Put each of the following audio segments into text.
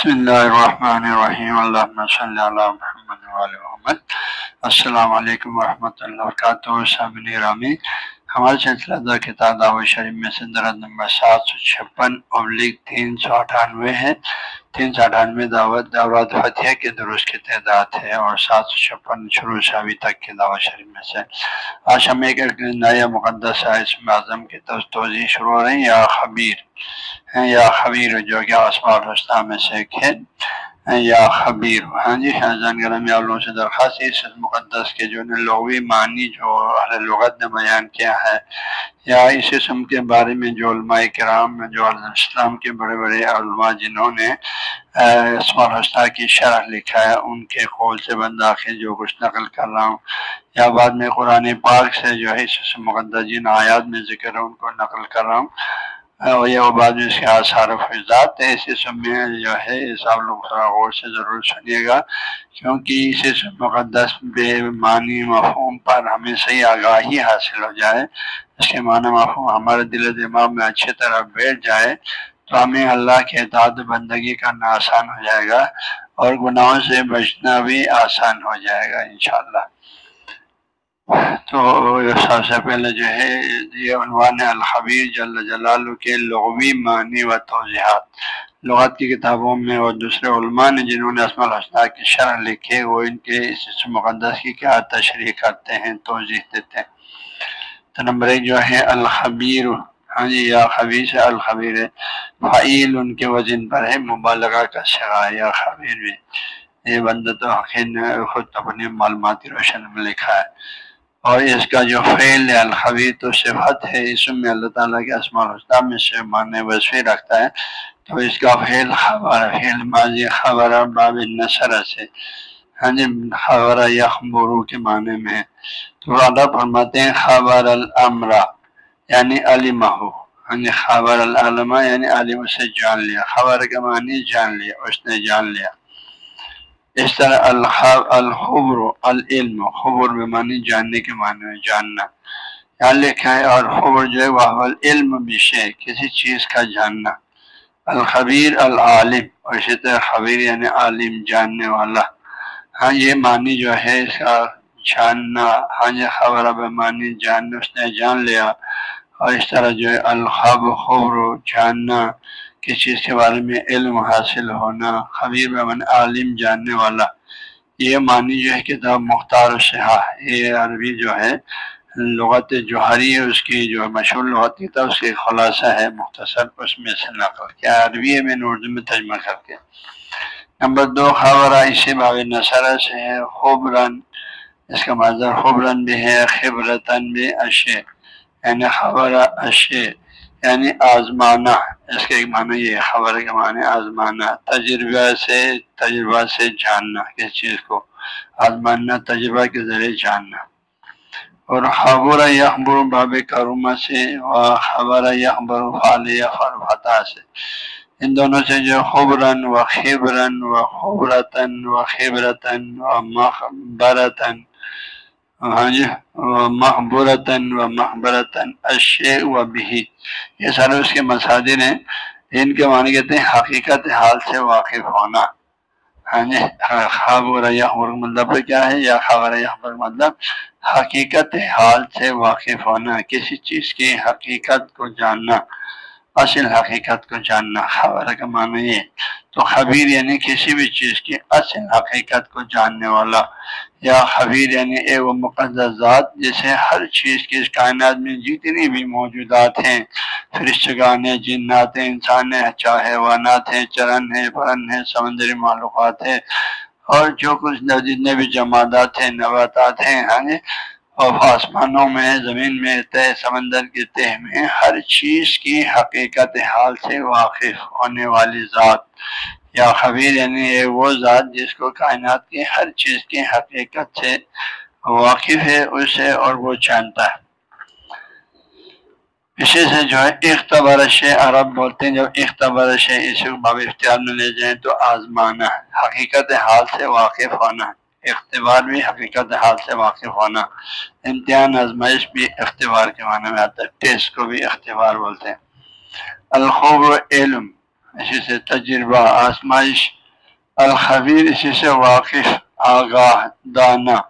بسم اللہ الرحمن الرحیم اللہ صلی اللہ محمد محمد السلام علیکم ورحمۃ اللہ وبرکاتہ صابن رامی ہمارے سلسلہ در کتاب دعوت شریف میں سے درد نمبر سات سو چھپن ابلیغ تین سو اٹھانوے ہے۔ تین سو اٹھانوے دعوت دعوت فتح کے درست کی تعداد ہے اور سات سو چھپن شروع سے ابھی تک کے دعوت شریف میں سے۔ آج ہم ایک نیا مقدس اسم اعظم کی توضیع شروع ہو رہے ہیں۔ یا خبیر یا خبیر جو کہ آسما الحسنہ میں سے ایک ہے یا خبیر۔ ہاں جی ہاں حضان گرم یا لوگوں سے درخواست اس مقدس کے جو لغوی معنی جو اہل لغت نے بیان کیا ہے، یا اس اسم کے بارے میں جو علماء کرام، جو اسلام کے بڑے بڑے علماء جنہوں نے اسما الحسنہ کی شرح لکھا ہے، ان کے قول سے بنداخل جو کچھ نقل کر رہا ہوں، یا بعد میں قرآن پاک سے جو ہے، اس مقدس جن آیات میں ذکر ہے، ان کو نقل کر رہا ہوں۔ اور یہ بعد میں اس کے آثار و فضات ہے اسی سب میں جو ہے آپ لوگ تھوڑا غور سے ضرور سنیے گا۔ کیونکہ اسی سب مقدس بے معنی مفہوم پر ہمیں صحیح آگاہی حاصل ہو جائے، اس کے معنی مفہوم ہمارے دل و دماغ میں اچھی طرح بیٹھ جائے، تو ہمیں اللہ کے اعداد بندگی کرنا آسان ہو جائے گا اور گناہوں سے بچنا بھی آسان ہو جائے گا انشاءاللہ۔ تو سب سے پہلے جو ہے، یہ عنوان الخبیر جل جلال کے لغوی معنی و توضیحات۔ لغات کی کتابوں میں اور دوسرے علماء نے جنہوں نے اسم الحسنہ کی شرح لکھے وہ ان کے اس مقدس کی کیا تشریح کرتے ہیں، توضیح دیتے ہیں۔ تو نمبر ایک جو ہے، الخبیر۔ ہاں جی یا خبیر سے الخبیر ہے۔ فعیل ان کے وزن پر ہے، مبالغہ کا شگا یا خبیر بھی یہ بندہ تو خود اپنی معلوماتی روشن میں لکھا ہے۔ اور اس کا جو فعل الخبیر تو صفت ہے، اس میں اللہ تعالیٰ کے اسماء الحسنہ میں سے معنی وصفی رکھتا ہے۔ تو اس کا فعل خبر، فعل ماضی خبر باب نثر سے ہاں جی خبر یخبرو کے معنی میں تو اللہ فرماتے ہیں، خبر الامرا یعنی علمہ ہاں جی خبر العلمہ یعنی علم سے جان لیا۔ خبر کے معنی جان لیا، اس نے جان لیا۔ اس طرح الخبر العلم. خبر میں معنی جاننے کے معنی میں جاننا. یہاں لکھا ہے اور خبر جو ہے وہ علم بشے کسی چیز کا جاننا. الخبیر العالم. اور اسی طرح خبیر یعنی عالم، جاننے والا. ہاں یہ معنی جو ہے، اس کا جاننا. ہاں یہ خبر معنی جاننا، اس نے جان لیا. اور اس طرح جو ہے، الخب، خبر جاننا. کس چیز کے بارے میں علم حاصل ہونا، خبیر بمن عالم جاننے والا۔ یہ معنی جو ہے کتاب مختار شہا یہ عربی جو ہے، لغت جوہری ہے، اس کی جو مشہور لغت کی تھا اس کی خلاصہ ہے، مختصر اس میں سے نقل۔ کیا عربی ہے؟ میں نے اردو میں ترجمہ کر کے۔ نمبر دو خبرہ اسی باب نصرہ سے ہے خوبرن اس کا مظر خوبرن بھی ہے خبرتاً بھی اشے۔ یعنی خبر اشے۔ یعنی آزمانہ اس کا ایک معنی یہ خبر کا معنی آزمانہ تجربہ سے تجربہ سے جاننا، کس چیز کو؟ آزمانا، تجربہ کے ذریعے جاننا۔ اور خبر یخبر باب کروما سے خبر یخبر فعلیہ فرفتا سے۔ ان دونوں سے جو خبرن و خبرن و خبرتاً و خبرتاً و مخبرتاً ہاں جی محبورتاً و محبرتاً اشے و بھی یہ سارے اس کے مساجر ہیں۔ ان کے معنی کہتے ہیں حقیقت حال سے واقف ہونا۔ ہاں جی خبر یا مطلب کیا ہے؟ یا خبر یا مطلب حقیقت حال سے واقف ہونا، کسی چیز کی حقیقت کو جاننا۔ اصل حقیقت کو جاننا، خبر کا معنی یہ تو خبیر یعنی کسی بھی چیز کی اصل حقیقت کو جاننے والا۔ یا خبیر یعنی اے وہ مقدس ذات جسے ہر چیز کی اس کائنات میں جتنی بھی موجودات ہیں، فرشتگان ہیں، جنات ہیں، انسان ہیں، چاہے وانات ہیں، چرن ہیں، پرن ہیں، سمندری معلومات ہیں، اور جو کچھ جتنے بھی جماعت ہیں، نباتات ہیں ہاں اور آسمانوں میں، زمین میں طے سمندر کے تہ میں ہر چیز کی حقیقت حال سے واقف ہونے والی ذات یا خبیر یعنی وہ ذات جس کو کائنات کی ہر چیز کی حقیقت سے واقف ہے، اسے اور وہ جانتا ہے۔ اسی سے جو ہے، اختبار شے عرب بولتے ہیں، جب اختبار شے اس باب اختیار میں لے جائیں تو آزمانا، حقیقت حال سے واقف ہونا۔ اختبار بھی حقیقت حال سے واقف ہونا، امتحان آزمائش بھی اختبار کے معنی میں آتا ہے، ٹیسٹ کو بھی اختبار بولتے ہیں۔ الخوب علم، اسی سے تجربہ، آزمائش، الخبیر، اسی سے واقف، آگاہ، دانا۔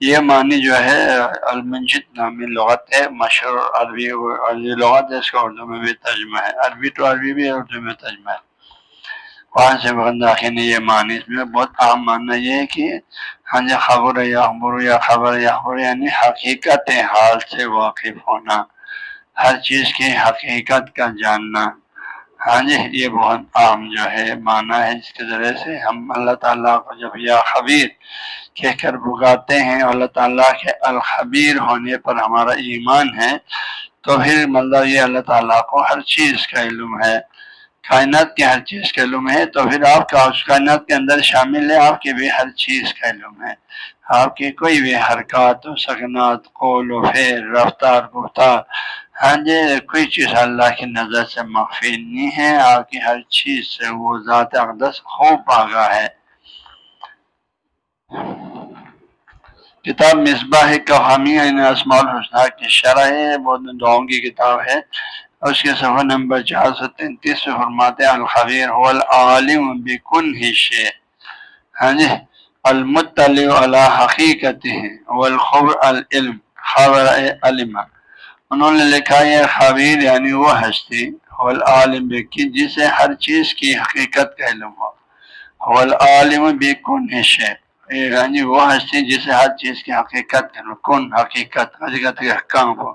یہ معنی جو ہے، المنجد نامی لغت ہے، مشہور عربی عربی لغت ہے، اس کا اردو میں بھی ترجمہ ہے۔ عربی تو عربی بھی اردو میں ترجمہ ہے۔ وہاں سے نے یہ معنی اس میں بہت عام ماننا یہ ہے کہ ہاں جی خبر یا خبر یا خبر یا خبر یعنی حقیقت حال سے واقف ہونا، ہر چیز کی حقیقت کا جاننا۔ ہاں جی یہ بہت عام جو ہے معنی ہے، جس کے ذریعے سے ہم اللہ تعالیٰ کو جب یا خبیر کہہ کر بگاتے ہیں، اللہ تعالیٰ کے الخبیر ہونے پر ہمارا ایمان ہے، تو پھر مطلب یہ اللہ تعالیٰ کو ہر چیز کا علم ہے۔ کائنات کے ہر چیز کا علم ہے تو پھر آپ کا اس کائنات کے اندر شامل ہے، آپ کے بھی ہر چیز کا علم ہے آپ کی کوئی بھی حرکات و سکنات، قول و فیر رفتار، گفتار ہاں جی کوئی چیز اللہ کی نظر سے مخفی نہیں ہے، آپ کی ہر چیز سے وہ ذات اقدس خوب آگاہ ہے۔ کتاب مصباح کا یعنی اسماع الحسنہ کی شرح ہے بہت دعاؤں کی کتاب ہے۔ اس کے صفحہ نمبر چار سو تینتیس سے فرماتے الخبیر العالم بکن ہی شے ہاں جی المطلع علی حقیقت والخبر العلم، خبر علم۔ انہوں نے لکھا، یہ خبیر یعنی وہ ہستی والعالم بکی، جسے ہر چیز کی حقیقت کا علم ہو۔ والعالم بکن ہی شے یعنی وہ ہستی جسے ہر چیز کی حقیقت کا علم، کن حقیقت حقیقت کے حکام ہو۔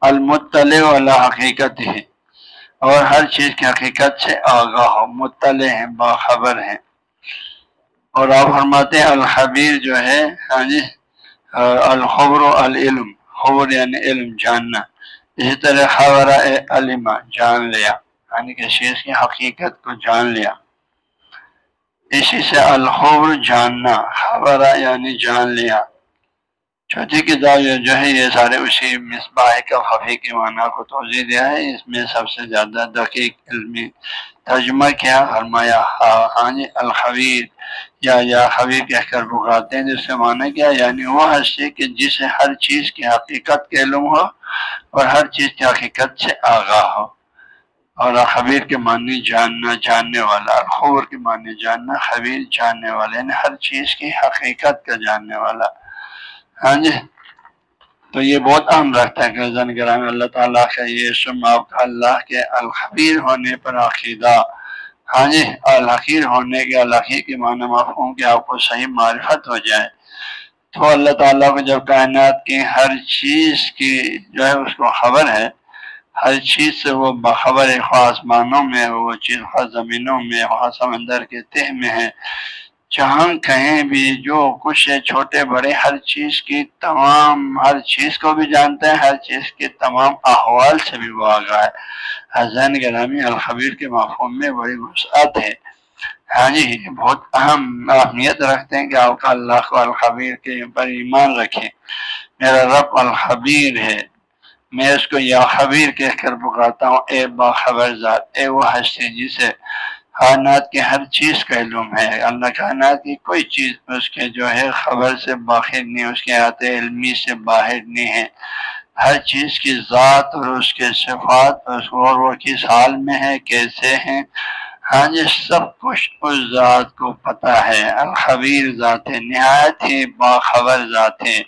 المطلع والا حقیقت ہے اور ہر چیز کی حقیقت سے آگاہ ہو مطلع ہیں، باخبر ہیں۔ اور آپ فرماتے ہیں الخبیر جو ہے ہاں جی الخبر العلم۔ خبر یعنی علم، جاننا۔ اسی طرح خبر علما جان لیا۔ یعنی کہ چیز کی حقیقت کو جان لیا۔ اسی سے الخبر جاننا، خبر یعنی جان لیا۔ چوتھی کتاب جو ہے یہ سارے اسی مصباح کا خفی کے معنی کو توضیع دیا ہے۔ اس میں سب سے زیادہ دقیق علمی ترجمہ کیا، فرمایا الخبیر، یا یا خبیر کہہ کر بکاتے ہیں، جس سے معنی کیا یعنی وہ ہستی کہ جسے ہر چیز کی حقیقت کے علم ہو اور ہر چیز کی حقیقت سے آگاہ ہو۔ اور خبیر کے معنی جاننا، جاننے والا الخبر کے معنی جاننا، خبیر جاننے والا یعنی ہر چیز کی حقیقت کا جاننے والا۔ ہاں جی۔ تو یہ بہت اہم رکھتا ہے کہ زن اللہ تعالیٰ کا یہ سم آپ کا اللہ کے الخبیر ہونے پر عقیدہ۔ ہاں جی الحقیر ہونے کے الحقی کے معنی مفہوم کہ آپ کو صحیح معرفت ہو جائے۔ تو اللہ تعالیٰ کو جب کائنات کی ہر چیز کی جو ہے اس کو خبر ہے، ہر چیز سے وہ بخبر خواص معنوں میں وہ چیز خاص زمینوں میں خاص سمندر کے تہ میں ہے۔ جہاں کہیں بھی جو کچھ ہے، چھوٹے، بڑے، ہر چیز کی تمام، ہر چیز کو بھی جانتے ہیں، ہر چیز کے تمام احوال سے بھی وہ آگاہ ہے۔ حسین گرامی الخبیر کے مفہوم میں بڑی وسعت ہے۔ ہاں جی بہت اہم اہمیت رکھتے ہیں کہ آپ کا اللہ کو الخبیر کے اوپر ایمان رکھیں۔ میرا رب الخبیر ہے۔ میں اس کو یا خبیر کہہ کر پکارتا ہوں، اے باخبر ذات، اے وہ ہستی جسے کائنات کی ہر چیز کا علم ہے۔ اللہ کائنات کی کوئی چیز اس کے جو ہے خبر سے باہر نہیں، اس کے آتے علمی سے باہر نہیں ہے۔ ہر چیز کی ذات اور اس کے صفات اور وہ کس حال میں ہے، کیسے ہیں؟ ہاں جی سب کچھ اس ذات کو پتہ ہے۔ الخبیر ذات ہے، نہایت ہی باخبر ذات ہے۔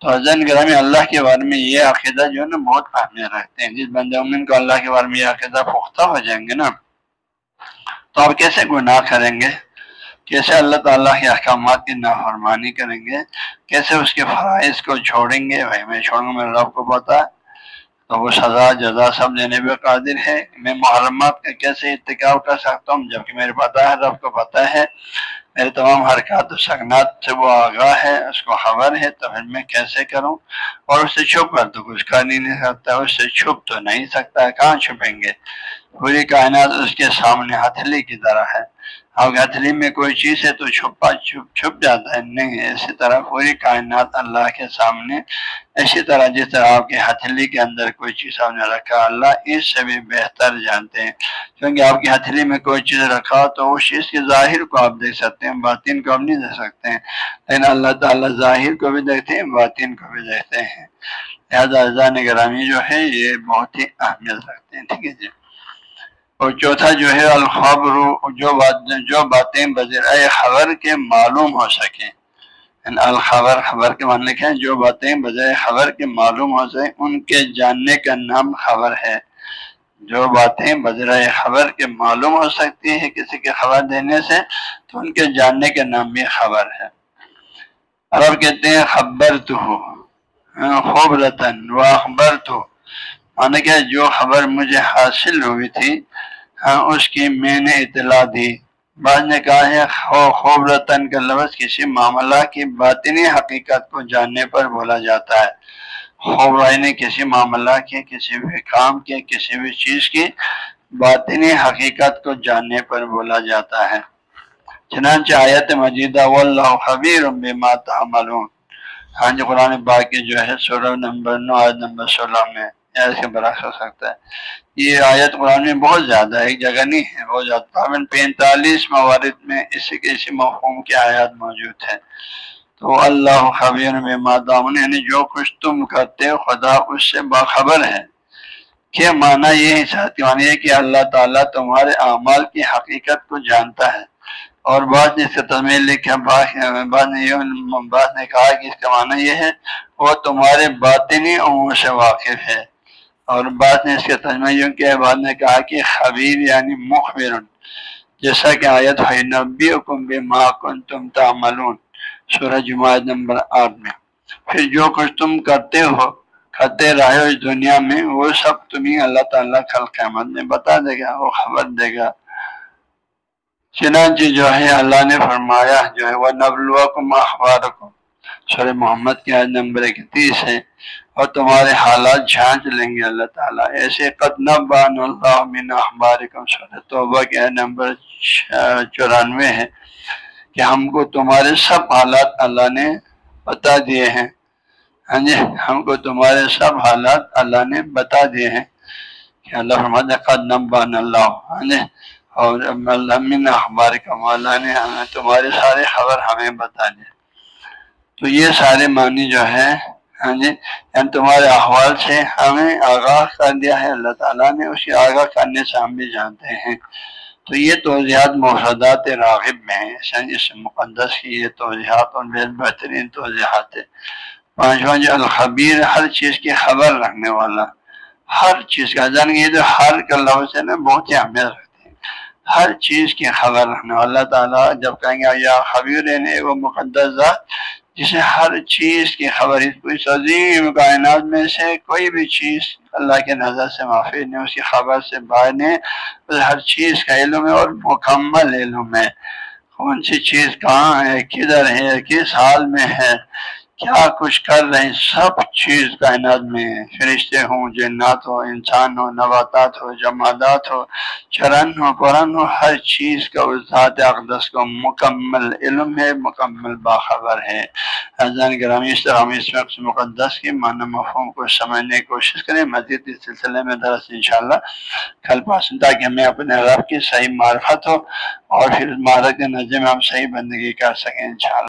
تو حضن گرامی اللہ کے بارے میں یہ عقیدہ جو ہے نا، بہت اہمیت رکھتے ہیں۔ جس بندے امین کو اللہ کے بارے میں یہ عقیدہ پختہ ہو جائیں گے نا تو آپ کیسے گناہ کریں گے؟ کیسے اللہ تعالیٰ کے احکامات کی نافرمانی کریں گے؟ کیسے اس کے فرائض کو چھوڑیں گے؟ بھائی، میں چھوڑوں گا میرے رب کو پتا تو وہ سزا، جزا سب دینے پہ قادر ہے۔ میں محرمات کا کیسے اتقاب کر سکتا ہوں؟ جبکہ میرے پتہ ہے رب کو پتہ ہے۔ میرے تمام حرکات و سکنات سے وہ آگاہ ہے، اس کو خبر ہے، تو پھر میں کیسے کروں؟ اور اس سے چھپ کر تو کچھ کر نہیں سکتا، اس سے چھپ تو نہیں سکتا، کہاں چھپیں گے؟ پوری کائنات اس کے سامنے ہتھیلی کی طرح ہے۔ اب ہتھیلی میں کوئی چیز ہے تو چھپا چھپ چھپ جاتا ہے۔ نہیں، اسی طرح پوری کائنات اللہ کے سامنے، اسی طرح جس طرح آپ کی ہتھیلی کے اندر کوئی چیز آپ نے رکھا، اللہ اس سے بھی بہتر جانتے ہیں۔ کیونکہ آپ کی ہتھیلی میں کوئی چیز رکھا تو اس چیز کے ظاہر کو آپ دیکھ سکتے ہیں، باطن کو آپ نہیں دیکھ سکتے ہیں۔ لیکن اللہ تعالیٰ ظاہر کو بھی دیکھتے ہیں، باطن کو بھی دیکھتے ہیں۔ لہٰذا نگرامی جو ہے، یہ بہت ہی اہمیت رکھتے ہیں۔ ٹھیک ہے جی۔ اور چوتھا جو ہے الخبر جو بات جو باتیں بذرائے خبر کے معلوم ہو سکیں۔ یعنی الخبر، خبر کے معنی کے جو باتیں بذرائے خبر کے معلوم ہو سکیں، ان کے جاننے کا نام خبر ہے۔ جو باتیں بذرائے خبر کے معلوم ہو سکتی ہے کسی کے خبر دینے سے، تو ان کے جاننے کا نام بھی خبر ہے۔ عرب کہتے ہیں خبر تو ہو خوب رتن و اخبر تو مانا کہ جو خبر مجھے حاصل ہوئی تھی ہاں اس کی میں نے اطلاع دی۔ بعض نے کہا ہے خوب رتن کا لفظ کسی معاملہ کی باطنی حقیقت کو جاننے پر بولا جاتا ہے۔ خوب رائے نے کسی معاملہ کے، کسی بھی کام کے، کسی بھی چیز کی باطنی حقیقت کو جاننے پر بولا جاتا ہے۔ چنانچہ آیت مجیدہ، واللہ خبیر بما تعملون۔ ہاں جی قرآن باقی جو ہے، سورہ نمبر نو، آیت نمبر سولہ میں ایسے برعکس ہو سکتا ہے۔ یہ آیت قرآن میں بہت زیادہ ہے، ایک جگہ نہیں ہے، بہت زیادہ۔ پینتالیس موارد میں اسی کے اسی مفہوم کی آیات موجود ہے تو اللہ خبیر میں مادام یعنی جو کچھ تم کرتے خدا اس سے باخبر ہے۔ کہ معنی یہ ساتھ معنی ہے کہ اللہ تعالیٰ تمہارے اعمال کی حقیقت کو جانتا ہے۔ اور بعض نے اس کا تجمیل لکھا بعض نے بعض نے کہا کہ اس کا معنی یہ ہے، وہ تمہارے باطنی امور سے واقف ہے۔ اور بعد نے اس کے ترجمہ یوں کیا بعد نے کہا کہ خبیر یعنی مخبر جیسا کہ آیت ہے نبی حکم بے کن تم تعملون، سورہ جماعت نمبر آٹھ میں۔ پھر جو کچھ تم کرتے ہو، کرتے رہے ہو اس دنیا میں، وہ سب تمہیں اللہ تعالیٰ کل قیامت میں بتا دے گا وہ خبر دے گا۔ چنانچہ جو ہے، اللہ نے فرمایا جو ہے وہ نبلو کو اخبار کو سورہ محمد کی آج نمبر اکتیس ہے اور تمہارے حالات جھانچ لیں گے اللہ تعالیٰ۔ ایسے قدنب بان اللہ من اخبارکم سورہ توبہ کے نمبر چورانوے ہے کہ ہم کو تمہارے سب حالات اللہ نے بتا دیے ہیں۔ ہاں جی ہم کو تمہارے سب حالات اللہ نے بتا دیے ہیں کہ اللہ فرماد قدنب بان اللہ۔ ہاں جی اور اللہ من اخبارکم اللہ نے ہمیں تمہارے سارے خبر ہمیں بتا دیے۔ تو یہ سارے معنی جو ہے ہاں جی یعنی تمہارے احوال سے ہمیں آگاہ کر دیا ہے۔ اللہ تعالیٰ نے اسی آگاہ کرنے سے ہم بھی جانتے ہیں۔ تو یہ توضیحات محردات راغب میں ہیں۔ اس مقدس کی یہ توضیحات اور بے بہترین توضیحات ہے پانچواں جو الخبیر، ہر چیز کی خبر رکھنے والا۔ ہر چیز کا جان یہ جو ہر کا لفظ ہے نا، بہت ہی اہمیت رکھتے ہیں۔ ہر چیز کی خبر رکھنے والا۔ اللہ تعالیٰ جب کہیں گے، یا خبیر یعنی وہ مقدس ذات جسے ہر چیز کی خبر اس عظیم کائنات میں سے کوئی بھی چیز اللہ کے نظر سے معافی نہیں، اس کی خبر سے باہر نہیں ہر چیز کا علم ہے اور مکمل علم ہے کون سی چیز کہاں ہے، کدھر ہے، کس حال میں ہے کیا کچھ کر رہے ہیں، سب چیز کائنات میں فرشتے ہوں، جنات ہو انسان ہو نباتات ہو جمادات ہو چرن ہو قرآن ہو ہر چیز کا اس ذات اقدس کو مکمل علم ہے، مکمل باخبر ہے۔ حضان گرامی اس طرح ہم اس وقت مقدس کی معنی مفہوم کو سمجھنے کی کوشش کریں۔ مزید اس سلسلے میں درس انشاءاللہ کل پاسن تاکہ ہمیں اپنے رب کی صحیح معرفت ہو اور پھر اس مہارت کے نظر میں ہم صحیح بندگی کر سکیں انشاءاللہ۔